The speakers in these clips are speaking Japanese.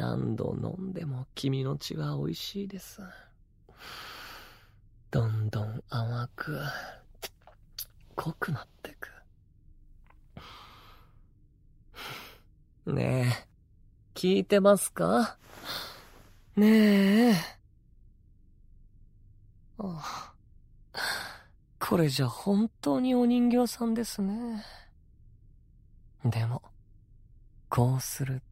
何度飲んでも君の血は美味しいです。どんどん甘く、濃くなってく。ねえ、聞いてますか？ねえ。ああ、これじゃ本当にお人形さんですね。でも、こうすると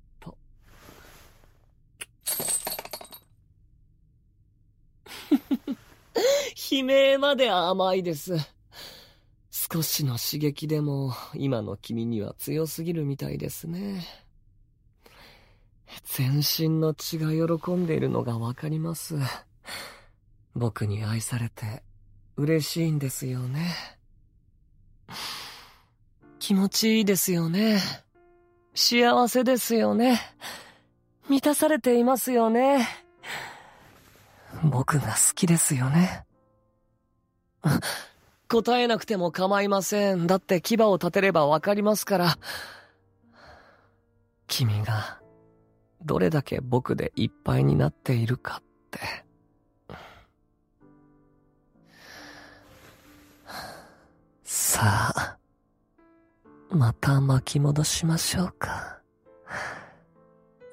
悲鳴まで甘いです。少しの刺激でも今の君には強すぎるみたいですね。全身の血が喜んでいるのがわかります。僕に愛されて嬉しいんですよね。気持ちいいですよね。幸せですよね。満たされていますよね。僕が好きですよね。答えなくても構いません。だって牙を立てればわかりますから。君が、どれだけ僕でいっぱいになっているかって。さあ、また巻き戻しましょうか。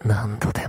何度で